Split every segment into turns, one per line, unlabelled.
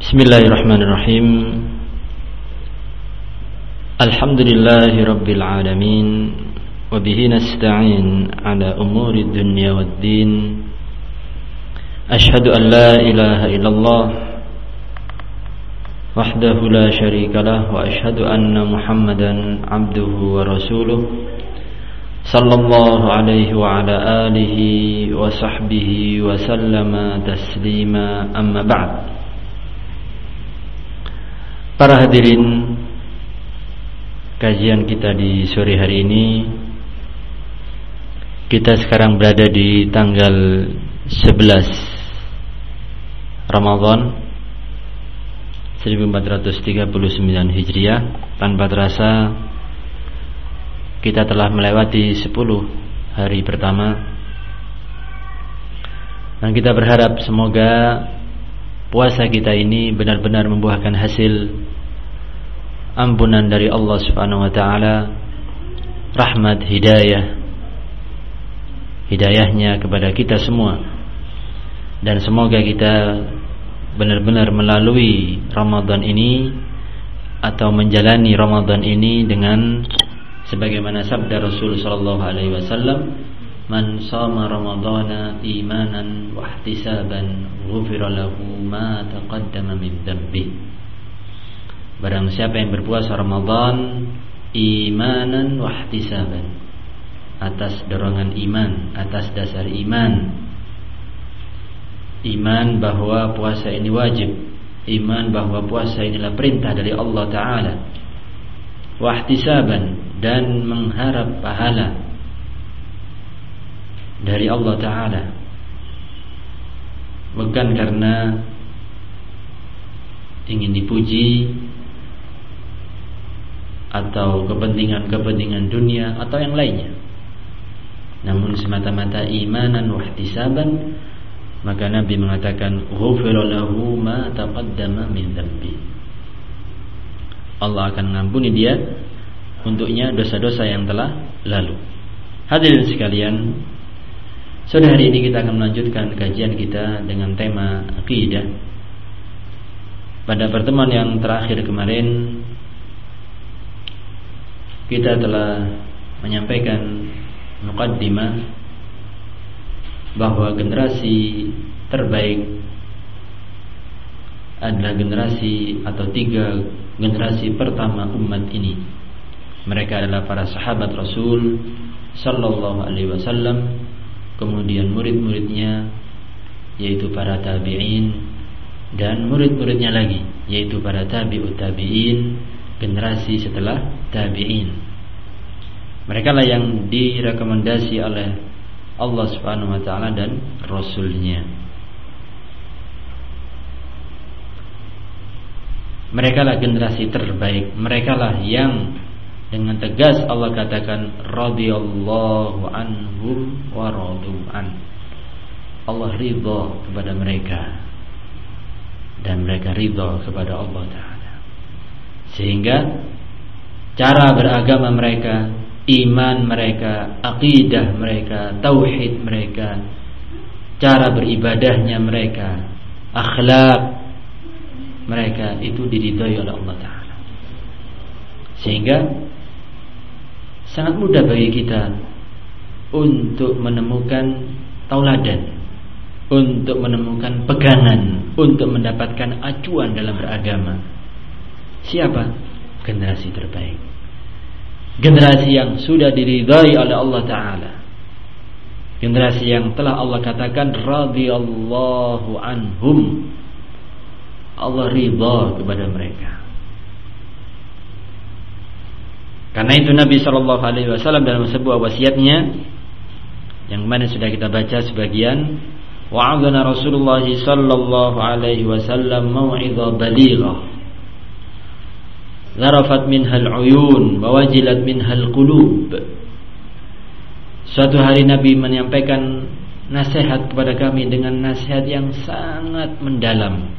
بسم الله الرحمن الرحيم. الحمد لله رب العالمين وبه نستعين على أمور الدنيا والدين. أشهد أن لا إله إلا الله وحده لا شريك له وأشهد أن محمدا عبده ورسوله صلى الله عليه وعلى آله وصحبه وسلم تسليما. أما بعد Para hadirin Kajian kita di sore hari ini Kita sekarang berada di tanggal 11 Ramadan 1439 Hijriah. Tanpa terasa Kita telah melewati 10 hari pertama. Dan kita berharap semoga Puasa kita ini benar-benar membuahkan hasil ampunan dari Allah Subhanahu wa taala, rahmat hidayah hidayahnya kepada kita semua. Dan semoga kita benar-benar melalui Ramadan ini atau menjalani Ramadan ini dengan sebagaimana sabda Rasul sallallahu alaihi wasallam Man Ramadana imanan wa ihtisaban ghufira lahu ma taqaddama min dhanbihi Barang siapa yang berpuasa Ramadan imanan wahtisaban atas dorongan iman, atas dasar iman. Iman bahwa puasa ini wajib, iman bahwa puasa inilah perintah dari Allah taala. Wahtisaban dan mengharap pahala dari Allah taala. Bukan karena ingin dipuji atau kepentingan-kepentingan dunia atau yang lainnya. Namun semata-mata imanan wahtisaban maka Nabi mengatakan ghufira lahu ma taqaddama min dhanbi. Allah akan mengampuni dia untuknya dosa-dosa yang telah lalu. Hadirin sekalian, sore hari ini kita akan melanjutkan kajian kita dengan tema akidah. Pada pertemuan yang terakhir kemarin kita telah menyampaikan mukaddimah bahwa generasi terbaik adalah generasi atau tiga generasi pertama umat ini. Mereka adalah para sahabat Rasul sallallahu alaihi wasallam, kemudian murid-muridnya yaitu para tabi'in dan murid-muridnya lagi yaitu para tabi'ut tabi'in generasi setelah tabi'in. Mereka lah yang direkomendasi oleh Allah Subhanahu wa taala dan rasulnya. Mereka lah generasi terbaik. Mereka lah yang dengan tegas Allah katakan radhiyallahu anhum wa an. Allah ridha kepada mereka dan mereka ridha kepada Allah Taala. Sehingga cara beragama mereka, iman mereka, akidah mereka, tauhid mereka, cara beribadahnya mereka, akhlak mereka itu diridhai oleh Allah taala. Sehingga sangat mudah bagi kita untuk menemukan tauladan, untuk menemukan pegangan, untuk mendapatkan acuan dalam beragama. Siapa? Generasi terbaik. Generasi yang sudah diridhai oleh Allah Ta'ala. Generasi yang telah Allah katakan radhiyallahu anhum. Allah ridha kepada mereka. Karena itu Nabi Shallallahu Alaihi Wasallam dalam sebuah wasiatnya yang mana sudah kita baca sebagian wa'adana Rasulullah Sallallahu Alaihi Wasallam mau'idha balighah Zarafat minhal uyun Wawajilat minhal qulub. Suatu hari Nabi menyampaikan nasihat kepada kami dengan nasihat yang sangat mendalam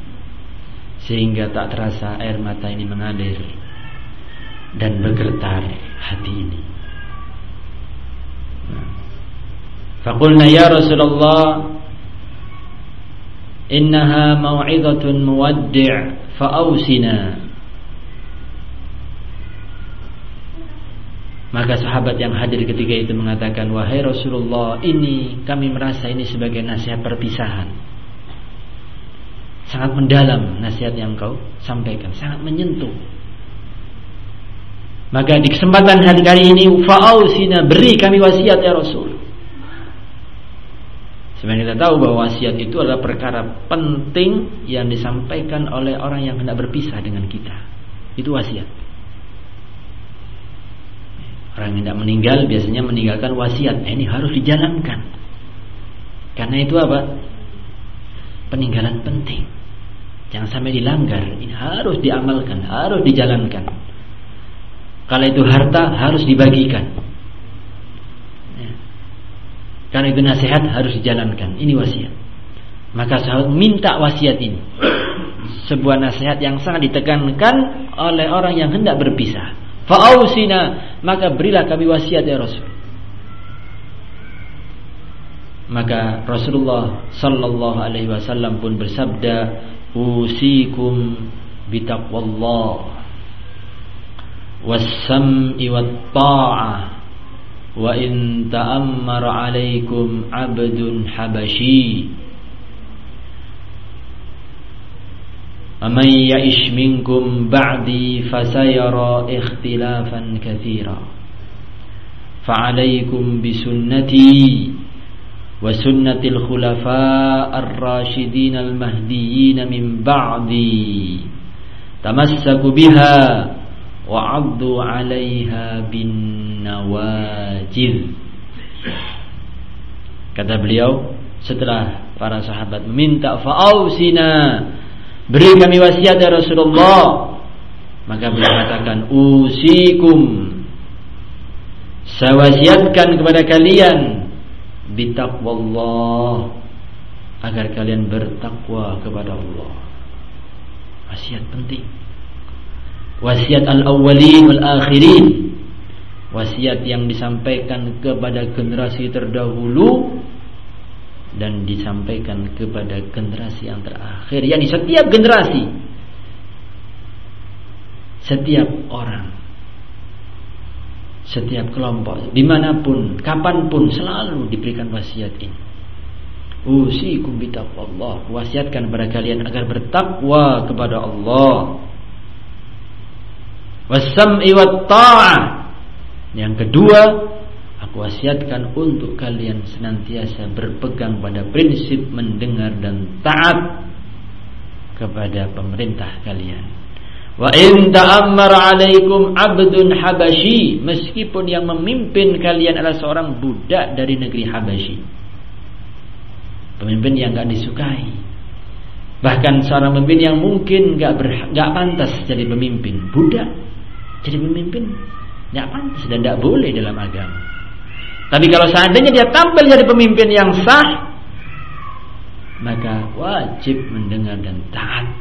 Sehingga tak terasa air mata ini mengalir Dan bergetar hati ini. Fakulna ya Rasulullah innaha mau'izatun muwaddi' fa'ausina Maka sahabat yang hadir ketika itu mengatakan Wahai Rasulullah ini kami merasa ini sebagai nasihat perpisahan. Sangat mendalam nasihat yang kau sampaikan Sangat menyentuh. Maka di kesempatan hari kali ini Fa'ausina beri kami wasiat ya Rasul. Sebenarnya kita tahu bahwa wasiat itu adalah perkara penting Yang disampaikan oleh orang yang hendak berpisah dengan kita. Itu wasiat Orang yang tidak meninggal biasanya meninggalkan wasiat. Nah, ini harus dijalankan. Karena itu apa? Peninggalan penting. Jangan sampai dilanggar. Ini harus diamalkan, harus dijalankan. Kalau itu harta harus dibagikan. Ya. Karena itu nasihat harus dijalankan. Ini wasiat. Maka sahabat minta wasiat ini. Sebuah nasihat yang sangat ditekankan oleh orang yang hendak berpisah. Fa'ausina maka berilah kami wasiat ya Rasul. Maka Rasulullah sallallahu alaihi wasallam pun bersabda, "Usikum bitaqwallah was-sam'i wat-ta'ah wa in ta'ammara 'alaikum 'abdun habashi." ومن يعش منكم بعدي فسيرى اختلافا كثيرا. فعليكم بسنتي وسنة الخلفاء الراشدين المهديين من بعدي. تمسكوا بها وعضوا عليها بالنواجذ. Kata beliau setelah para sahabat meminta fa'ausina Beri kami wasiat ya Rasulullah. Maka beliau katakan, "Usikum." Saya wasiatkan kepada kalian bitaqwallah agar kalian bertakwa kepada Allah. Wasiat penting. Wasiat al-awwalin wal akhirin. Wasiat yang disampaikan kepada generasi terdahulu dan disampaikan kepada generasi yang terakhir. Yakni setiap generasi setiap orang setiap kelompok di mana pun kapan pun selalu diberikan wasiat ini. Usikum bitaqwallah wasiatkan kepada kalian agar bertakwa kepada Allah. Wasam'i wat ta'ah. Yang kedua Aku wasiatkan untuk kalian senantiasa berpegang pada prinsip mendengar dan taat kepada pemerintah kalian. Wa in ta'ammar 'alaikum 'abdun habasyi, meskipun yang memimpin kalian adalah seorang budak dari negeri Habasyi. Pemimpin yang enggak disukai. Bahkan seorang pemimpin yang mungkin enggak enggak pantas jadi pemimpin, budak jadi pemimpin enggak pantas dan enggak boleh dalam agama. Tapi kalau seandainya dia tampil jadi pemimpin yang sah, maka wajib mendengar dan taat.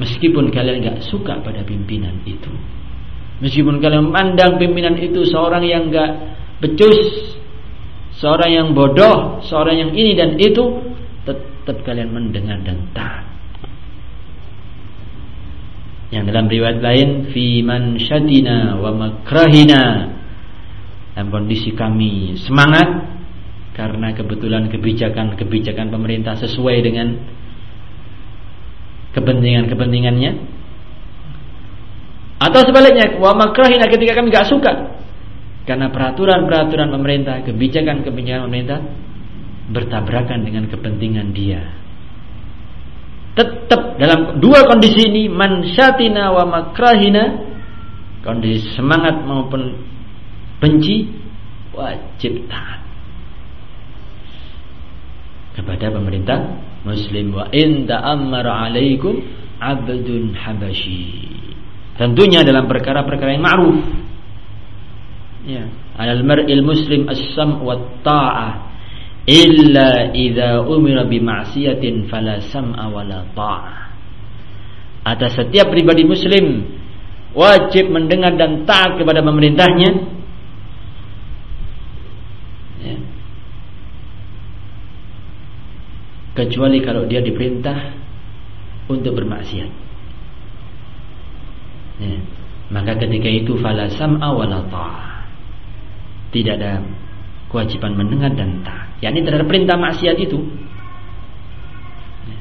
Meskipun kalian gak suka pada pimpinan itu. Meskipun kalian memandang pimpinan itu seorang yang gak becus, seorang yang bodoh, seorang yang ini dan itu, tetap kalian mendengar dan taat. Yang dalam riwayat lain, fi man syadina wa makrahina dalam kondisi kami semangat karena kebetulan kebijakan-kebijakan pemerintah sesuai dengan kepentingan-kepentingannya. Atau sebaliknya wa makrahina ketika kami gak suka karena peraturan-peraturan pemerintah kebijakan-kebijakan pemerintah bertabrakan dengan kepentingan dia. Tetap dalam dua kondisi ini mansyatina wa makrahina kondisi semangat maupun benci wajib taat. Kepada pemerintah muslim wa in ta'ammara alaikum abdun habasyi tentunya dalam perkara-perkara yang ma'ruf. Ya. Alal mar'il muslim as-sam' wa ta'ah illa idza umira bi ma'siyatin fala sam'a wala ta'ah. Atas setiap pribadi muslim wajib mendengar dan taat kepada pemerintahnya kecuali kalau dia diperintah untuk bermaksiat. Ya. Maka ketika itu fala sam'a wala Tidak ada kewajiban mendengar dan taat. yakni terhadap perintah maksiat itu. Ya.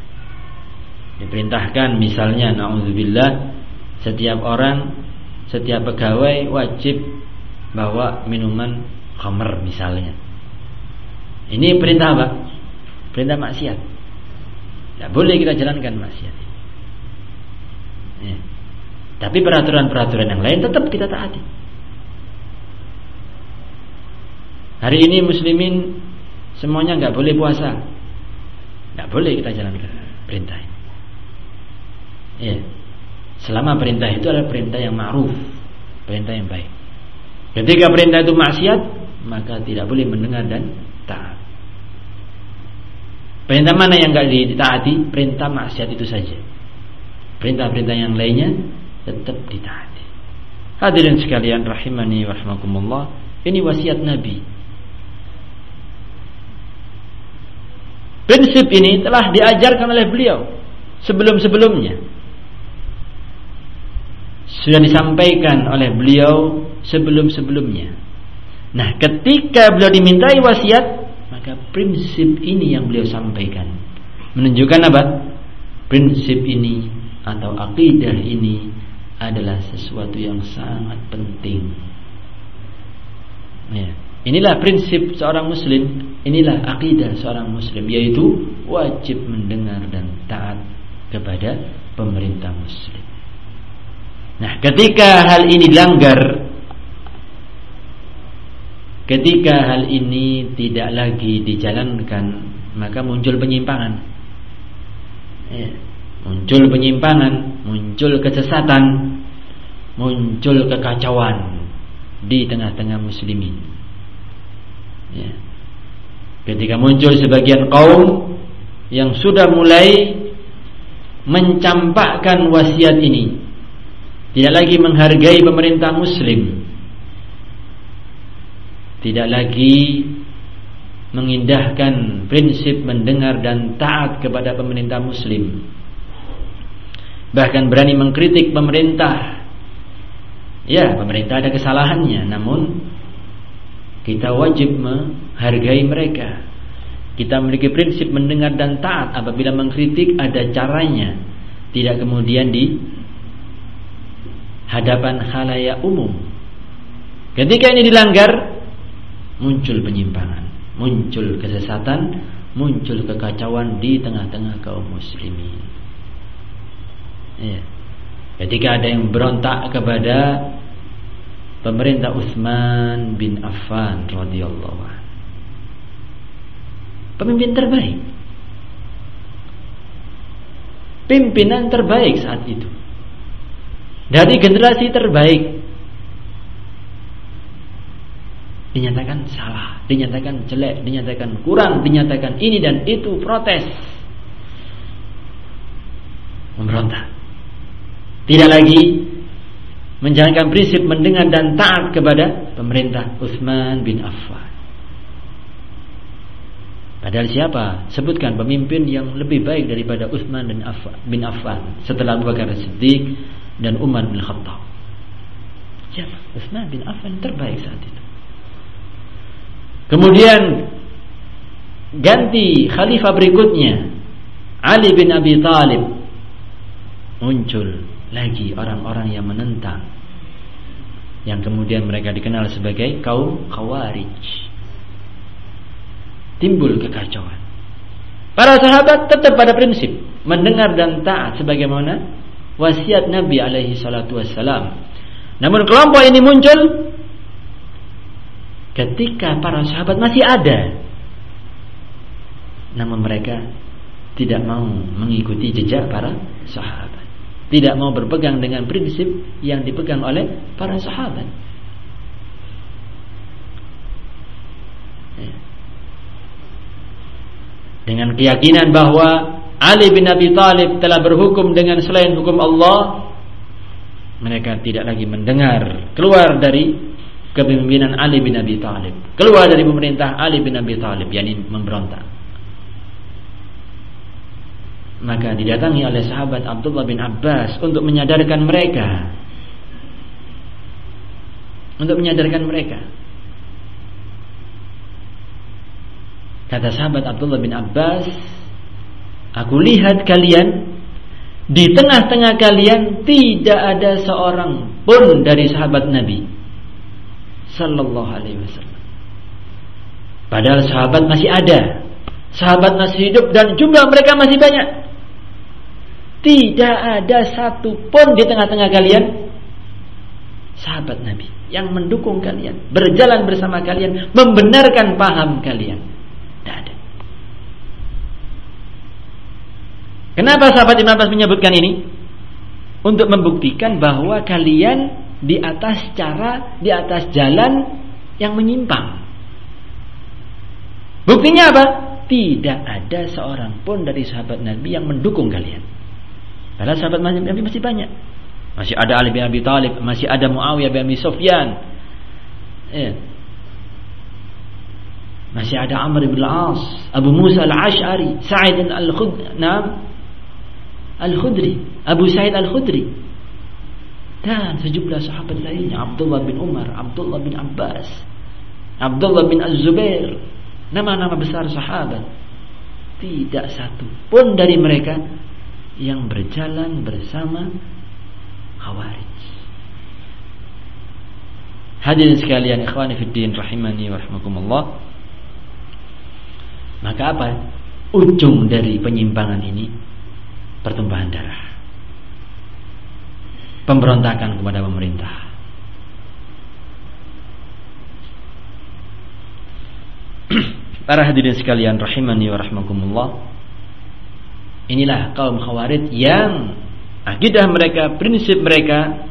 Diperintahkan misalnya naudzubillah setiap orang setiap pegawai wajib bawa minuman khamr misalnya. Ini perintah apa? Perintah maksiat. Tidak boleh kita jalankan maksiat. Ya. Tapi peraturan-peraturan yang lain tetap kita taati. Hari ini muslimin semuanya nggak boleh puasa. Nggak boleh kita jalankan perintah. Ya. Selama perintah itu adalah perintah yang ma'ruf, perintah yang baik. Ketika perintah itu maksiat, maka tidak boleh mendengar dan taat. Perintah mana yang enggak ditaati? Perintah maksiat itu saja. Perintah-perintah yang lainnya tetap ditaati. Hadirin sekalian rahimani wa rahmakumullah, ini wasiat Nabi. Prinsip ini telah diajarkan oleh beliau sebelum-sebelumnya. Sudah disampaikan oleh beliau sebelum-sebelumnya. Nah, ketika beliau dimintai wasiat, maka prinsip ini yang beliau sampaikan menunjukkan apa? Prinsip ini atau akidah ini adalah sesuatu yang sangat penting. Ya. Inilah prinsip seorang muslim, inilah akidah seorang muslim yaitu wajib mendengar dan taat kepada pemerintah muslim. Nah, ketika hal ini dilanggar Ketika hal ini tidak lagi dijalankan Maka muncul penyimpangan. Ya, Muncul penyimpangan Muncul kesesatan Muncul kekacauan Di tengah-tengah muslimin. Ya. Ketika muncul sebagian kaum Yang sudah mulai Mencampakkan wasiat ini Tidak lagi menghargai pemerintah muslim tidak lagi mengindahkan prinsip mendengar dan taat kepada pemerintah muslim. Bahkan berani mengkritik pemerintah. Ya pemerintah ada kesalahannya namun kita wajib menghargai mereka. Kita memiliki prinsip mendengar dan taat. Apabila mengkritik ada caranya. Tidak kemudian di hadapan khalayak umum. Ketika ini dilanggar muncul penyimpangan, muncul kesesatan, muncul kekacauan di tengah-tengah kaum muslimin. Ya. Ketika ada yang berontak kepada pemerintah Utsman bin Affan radhiyallahu anhu. Pemimpin terbaik. Pimpinan terbaik saat itu. Dari generasi terbaik dinyatakan salah, dinyatakan jelek, dinyatakan kurang, dinyatakan ini dan itu protes. Memberontak. Tidak lagi menjalankan prinsip mendengar dan taat kepada pemerintah Utsman bin Affan. Padahal siapa? Sebutkan pemimpin yang lebih baik daripada Utsman bin Affan, bin Affan setelah Abu Bakar Siddiq dan Umar bin Khattab. Siapa? Utsman bin Affan terbaik saat itu. Kemudian ganti khalifah berikutnya. Ali bin Abi Talib. Muncul lagi orang-orang yang menentang. Yang kemudian mereka dikenal sebagai kaum khawarij. Timbul kekacauan. Para sahabat tetap pada prinsip mendengar dan taat sebagaimana wasiat Nabi alaihi salatu wassalam. Namun kelompok ini muncul ketika para sahabat masih ada. Namun mereka tidak mau mengikuti jejak para sahabat. Tidak mau berpegang dengan prinsip yang dipegang oleh para sahabat. Dengan keyakinan bahwa Ali bin Abi Thalib telah berhukum dengan selain hukum Allah mereka tidak lagi mendengar keluar dari kepemimpinan Ali bin Abi Thalib. Keluar dari pemerintah Ali bin Abi Thalib, yakni memberontak. maka didatangi oleh sahabat Abdullah bin Abbas untuk menyadarkan mereka untuk menyadarkan mereka kata sahabat Abdullah bin Abbas aku lihat kalian di tengah-tengah kalian tidak ada seorang pun dari sahabat Nabi sallallahu alaihi wasallam padahal sahabat masih ada sahabat masih hidup dan jumlah mereka masih banyak tidak ada satu pun di tengah-tengah kalian sahabat Nabi yang mendukung kalian, berjalan bersama kalian, membenarkan paham kalian. Tidak ada. Kenapa sahabat Ibn Abbas menyebutkan ini? Untuk membuktikan bahwa kalian di atas cara, di atas jalan yang menyimpang. Buktinya apa? Tidak ada seorang pun dari sahabat Nabi yang mendukung kalian. Padahal sahabat Nabi masih banyak. Masih ada Ali bin Abi Thalib, masih ada Muawiyah bin Abi Sufyan. Ya. Masih ada Amr bin Al-As, Abu Musa Al-Ash'ari, Sa'id Al-Khudri, Al-Khudri, Abu Sa'id Al-Khudri. Dan sejumlah sahabat lainnya, Abdullah bin Umar, Abdullah bin Abbas, Abdullah bin Az-Zubair. Nama-nama besar sahabat. Tidak satu pun dari mereka yang berjalan bersama Khawarij. Hadirin sekalian ikhwani fiddin rahimani wa rahmakumullah. Maka apa? Ujung dari penyimpangan ini pertumpahan darah. Pemberontakan kepada pemerintah. Para hadirin sekalian rahimani wa rahmakumullah. Inilah kaum khawarij yang akidah mereka, prinsip mereka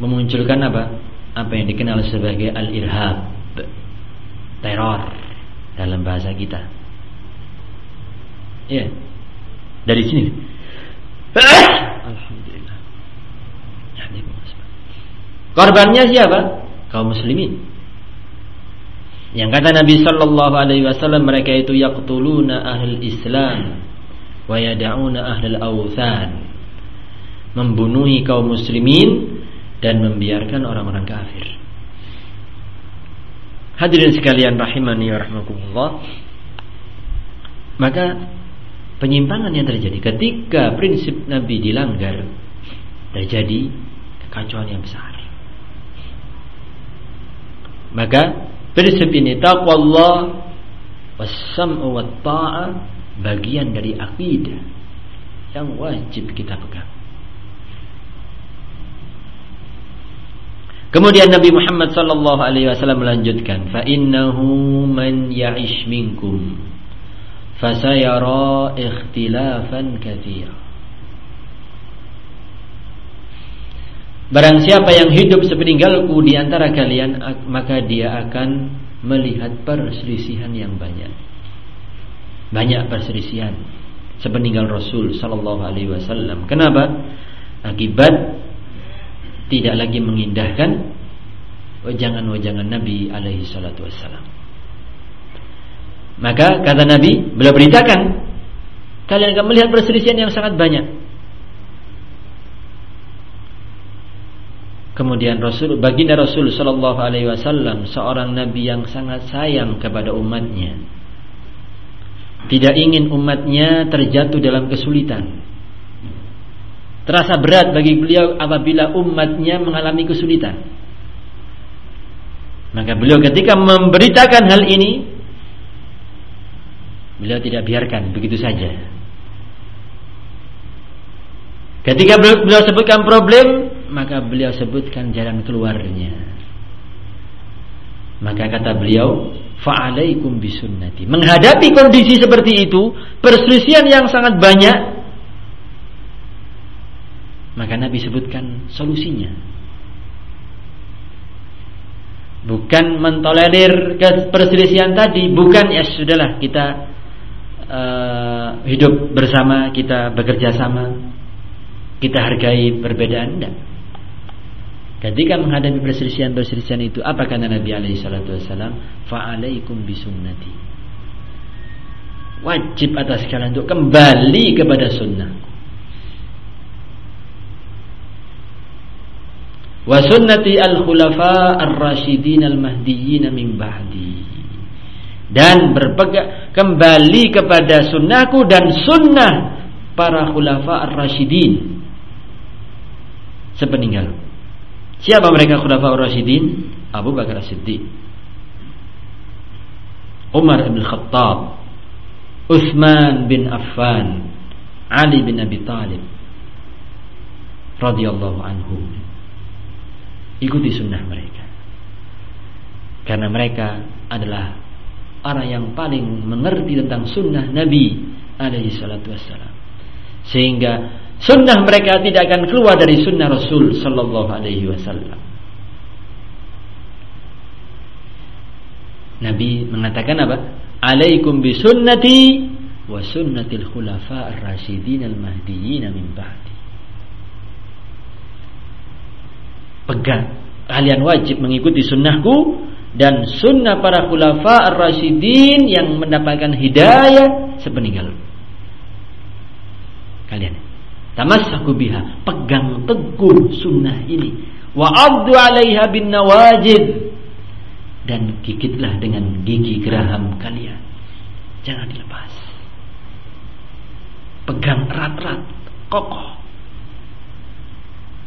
memunculkan apa? Apa yang dikenal sebagai al-irhab, teror dalam bahasa kita. Ya. Dari sini. Alhamdulillah. Korbannya siapa? Kaum muslimin. Yang kata Nabi sallallahu alaihi wasallam mereka itu yaqtuluna ahlul Islam wa yad'una ahlal awthan membunuhi kaum muslimin dan membiarkan orang-orang kafir. Hadirin sekalian rahimani wa rahmakumullah. Maka penyimpangan yang terjadi ketika prinsip Nabi dilanggar terjadi kekacauan yang besar. Maka prinsip ini taqwa Allah was-sam'u wat-ta'ah bagian dari akidah yang wajib kita pegang. Kemudian Nabi Muhammad sallallahu alaihi wasallam melanjutkan, "Fa innahu man ya'ish minkum fasayara ikhtilafan katsira." Barang siapa yang hidup sepeninggalku di antara kalian, maka dia akan melihat perselisihan yang banyak banyak perselisihan sepeninggal Rasul sallallahu alaihi wasallam. Kenapa? Akibat tidak lagi mengindahkan wajangan-wajangan Nabi alaihi salatu wasallam. Maka kata Nabi, beliau beritakan kalian akan melihat perselisihan yang sangat banyak. Kemudian Rasul baginda Rasul sallallahu alaihi wasallam seorang nabi yang sangat sayang kepada umatnya tidak ingin umatnya terjatuh dalam kesulitan. Terasa berat bagi beliau apabila umatnya mengalami kesulitan. Maka beliau ketika memberitakan hal ini, beliau tidak biarkan begitu saja. Ketika beliau sebutkan problem, maka beliau sebutkan jalan keluarnya. Maka kata beliau, fa'alaikum bisunnati. Menghadapi kondisi seperti itu, perselisihan yang sangat banyak, maka Nabi sebutkan solusinya. Bukan mentolerir perselisihan tadi, bukan ya sudahlah kita uh, hidup bersama, kita bekerja sama, kita hargai perbedaan enggak. Ketika menghadapi perselisihan-perselisihan itu, apa kata Nabi alaihi salatu wasallam? Fa'alaikum bisunnati. wajib atas kalian untuk kembali kepada sunnah wa sunnati al-khulafa ar-rasyidin al-mahdiyyin min ba'di dan berpegang kembali kepada sunnahku dan sunnah para khulafa ar-rasyidin sepeninggal siapa mereka khulafa ar-rasyidin Abu Bakar As-Siddiq Umar bin Khattab Uthman bin Affan, Ali bin Abi Talib radhiyallahu anhu. Ikuti sunnah mereka. Karena mereka adalah orang yang paling mengerti tentang sunnah Nabi alaihi salatu wassalam. Sehingga sunnah mereka tidak akan keluar dari sunnah Rasul sallallahu alaihi wasallam. Nabi mengatakan apa? alaikum bisunnati wa sunnatil khulafa ar-rasyidin al-mahdiyyin min ba'di. Pegang, kalian wajib mengikuti sunnahku dan sunnah para khulafa ar-rasyidin yang mendapatkan hidayah sepeninggal kalian. Tamassaku biha, pegang teguh sunnah ini. Wa abdu 'alaiha bin nawajid dan gigitlah dengan gigi geraham kalian. Jangan dilepas. Pegang erat-erat, kokoh.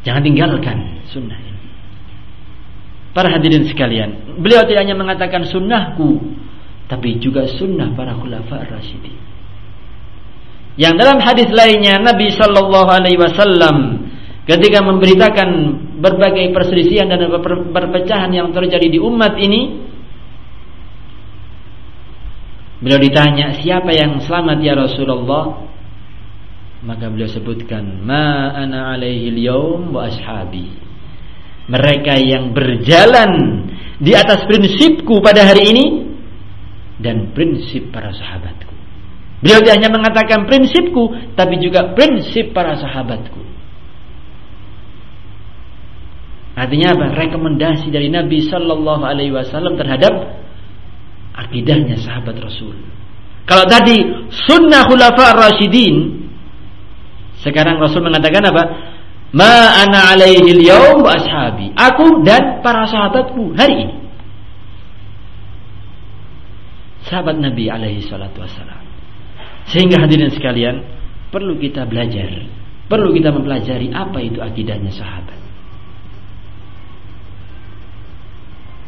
Jangan tinggalkan sunnah ini. Para hadirin sekalian, beliau tidak hanya mengatakan sunnahku, tapi juga sunnah para khulafa rasyidin. Yang dalam hadis lainnya Nabi Shallallahu Alaihi Wasallam ketika memberitakan berbagai perselisihan dan perpecahan yang terjadi di umat ini beliau ditanya siapa yang selamat ya Rasulullah? Maka beliau sebutkan ma ana alaihi al wa ashabi. Mereka yang berjalan di atas prinsipku pada hari ini dan prinsip para sahabatku beliau tidak hanya mengatakan prinsipku tapi juga prinsip para sahabatku Artinya apa? Rekomendasi dari Nabi Shallallahu Alaihi Wasallam terhadap akidahnya sahabat Rasul. Kalau tadi sunnah khulafa rasyidin, sekarang Rasul mengatakan apa? Ma ana alaihi yaum wa ashabi. Aku dan para sahabatku hari ini. Sahabat Nabi alaihi salatu wassalam. Sehingga hadirin sekalian, perlu kita belajar, perlu kita mempelajari apa itu akidahnya sahabat.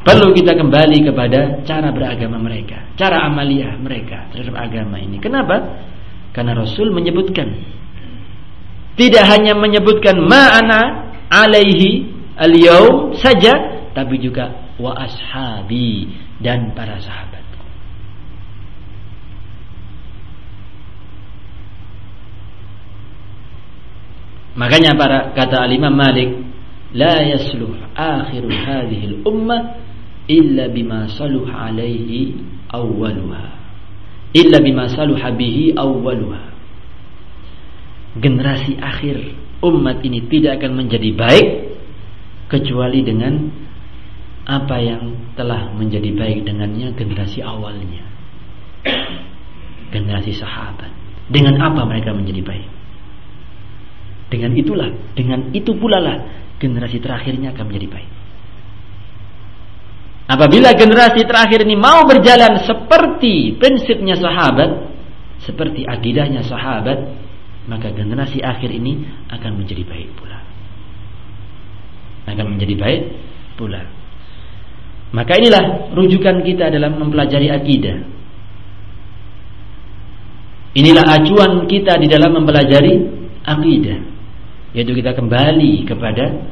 Perlu kita kembali kepada cara beragama mereka, cara amaliah mereka terhadap agama ini. Kenapa? Karena Rasul menyebutkan tidak hanya menyebutkan ma'ana alaihi al saja, tapi juga wa ashabi dan para sahabat. Makanya para kata Al-Imam Malik, la yasluh akhir hadhihi al-ummah illa bima saluh alaihi awwaluha. Illa bima saluh bihi generasi akhir umat ini tidak akan menjadi baik kecuali dengan apa yang telah menjadi baik dengannya generasi awalnya. Generasi sahabat. Dengan apa mereka menjadi baik dengan itulah dengan itu pula lah generasi terakhirnya akan menjadi baik Apabila generasi terakhir ini mau berjalan seperti prinsipnya sahabat, seperti akidahnya sahabat, maka generasi akhir ini akan menjadi baik pula. Akan menjadi baik pula. Maka inilah rujukan kita dalam mempelajari akidah. Inilah acuan kita di dalam mempelajari akidah. Yaitu kita kembali kepada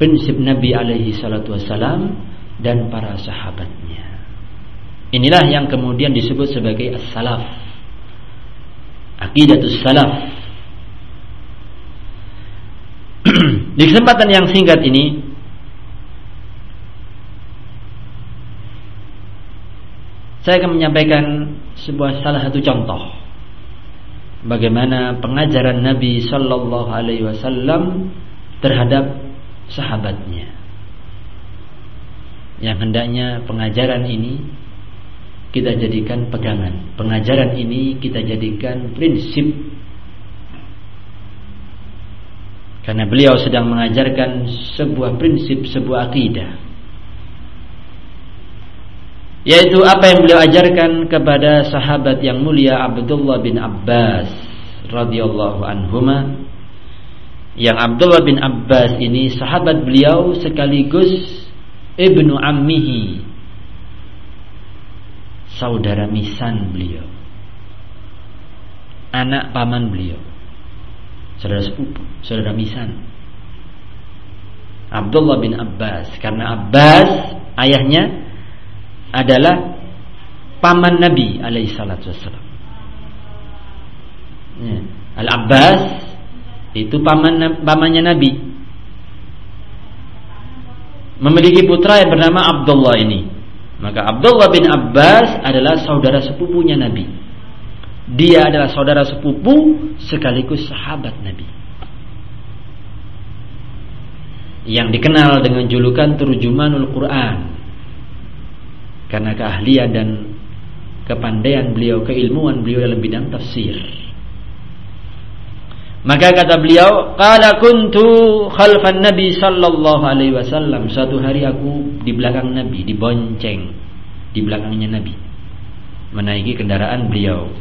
prinsip Nabi alaihi salatu wassalam dan para sahabatnya. Inilah yang kemudian disebut sebagai as-salaf. Aqidatus salaf. Di kesempatan yang singkat ini saya akan menyampaikan sebuah salah satu contoh bagaimana pengajaran Nabi sallallahu alaihi wasallam terhadap sahabatnya yang hendaknya pengajaran ini kita jadikan pegangan. Pengajaran ini kita jadikan prinsip. Karena beliau sedang mengajarkan sebuah prinsip, sebuah akidah. Yaitu apa yang beliau ajarkan kepada sahabat yang mulia Abdullah bin Abbas radhiyallahu anhuma. Yang Abdullah bin Abbas ini sahabat beliau sekaligus ibnu ammihi saudara misan beliau anak paman beliau saudara sepupu saudara misan Abdullah bin Abbas karena Abbas ayahnya adalah paman Nabi alaihi salatu wassalam ya. Al Abbas itu paman pamannya Nabi memiliki putra yang bernama Abdullah ini maka Abdullah bin Abbas adalah saudara sepupunya Nabi. Dia adalah saudara sepupu sekaligus sahabat Nabi. Yang dikenal dengan julukan Turjumanul Quran. Karena keahlian dan kepandaian beliau, keilmuan beliau dalam bidang tafsir. Maka kata beliau, "Qala kuntu khalfan Nabi sallallahu alaihi wasallam." Suatu hari aku di belakang Nabi, dibonceng di belakangnya Nabi. Menaiki kendaraan beliau.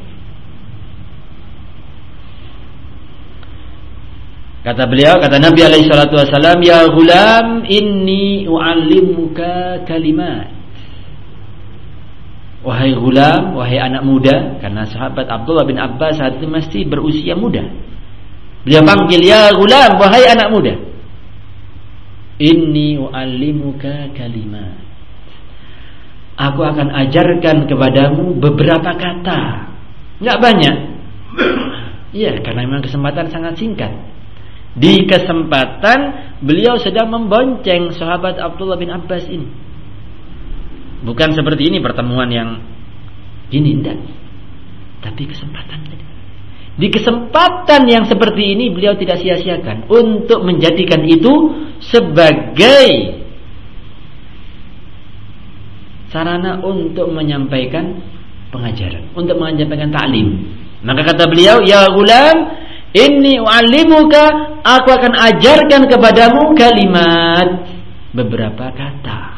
Kata beliau, kata Nabi alaihi salatu wasallam, "Ya gulam, inni u'allimuka kalimat." Wahai gulam, wahai anak muda, karena sahabat Abdullah bin Abbas saat itu masih berusia muda Beliau panggil ya gulam wahai anak muda. Inni uallimuka kalimat. Aku akan ajarkan kepadamu beberapa kata. Enggak banyak. Iya, karena memang kesempatan sangat singkat. Di kesempatan beliau sedang membonceng sahabat Abdullah bin Abbas ini. Bukan seperti ini pertemuan yang ini enggak. Tapi kesempatan tadi. Di kesempatan yang seperti ini beliau tidak sia-siakan untuk menjadikan itu sebagai sarana untuk menyampaikan pengajaran, untuk menyampaikan taklim. Maka kata beliau, "Ya gulam, inni u'allimuka, aku akan ajarkan kepadamu kalimat beberapa kata."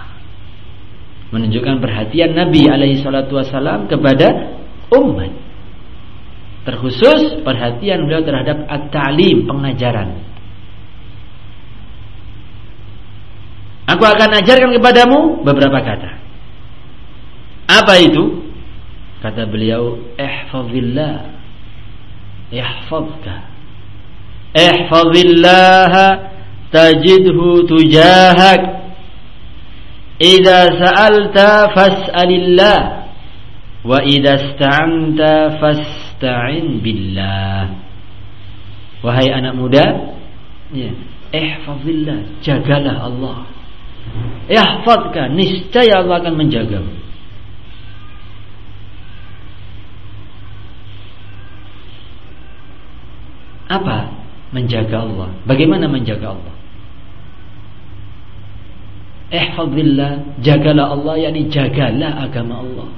Menunjukkan perhatian Nabi alaihi salatu wasalam kepada umat. Terkhusus perhatian beliau terhadap at-ta'lim, pengajaran. Aku akan ajarkan kepadamu beberapa kata. Apa itu? Kata beliau, "Ihfazillah yahfazka." Ihfazillah tajidhu tujahak. Idza sa'alta fas'alillah wa idza ista'anta fas Ista'in billah. Wahai anak muda, ya, ihfazillah, jagalah Allah. Ihfazka, niscaya Allah akan menjagamu. Apa menjaga Allah? Bagaimana menjaga Allah? Ihfazillah, jagalah Allah, yakni jagalah agama Allah.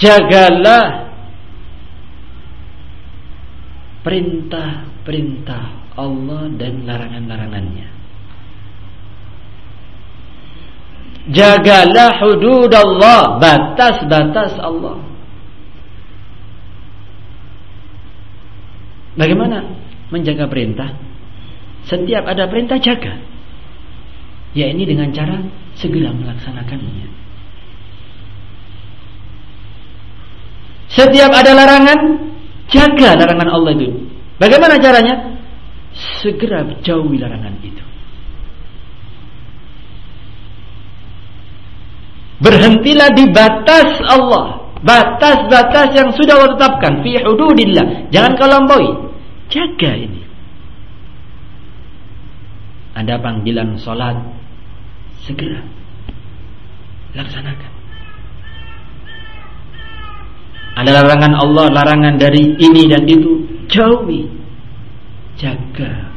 Jagalah perintah-perintah Allah dan larangan-larangannya. Jagalah hudud Allah, batas-batas Allah. Bagaimana menjaga perintah? Setiap ada perintah jaga. Ya ini dengan cara segera melaksanakannya. Setiap ada larangan, jaga larangan Allah itu. Bagaimana caranya? Segera jauhi larangan itu. Berhentilah di batas Allah. Batas-batas yang sudah Allah tetapkan. Fi hududillah. Jangan kau lampaui. Jaga ini. Ada panggilan sholat. Segera. Laksanakan. Ada larangan Allah, larangan dari ini dan itu. Jauhi. Jaga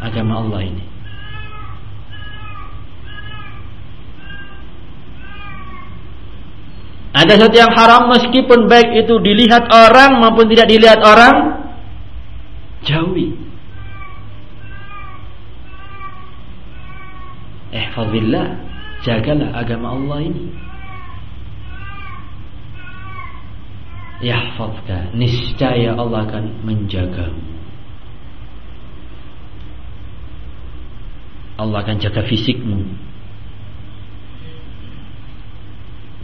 agama Allah ini. Ada sesuatu yang haram meskipun baik itu dilihat orang maupun tidak dilihat orang, Ihfazillah, jagalah agama Allah ini. Yahfazka, niscaya Allah akan menjagamu. Allah akan jaga fisikmu.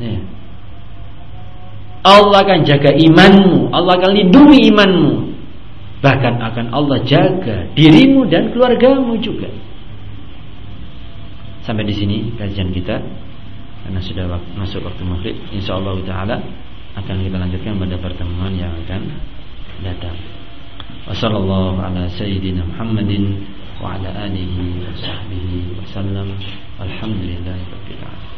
Ya. Allah akan jaga imanmu, Allah akan lindungi imanmu. Bahkan akan Allah jaga dirimu dan keluargamu juga. Sampai di sini kajian kita karena sudah masuk waktu maghrib. Insyaallah taala akan kita lanjutkan pada pertemuan yang akan datang. Wassallallahu ala sayyidina Muhammadin wa ala alihi wa sahbihi wasallam. Alhamdulillahirabbil alamin.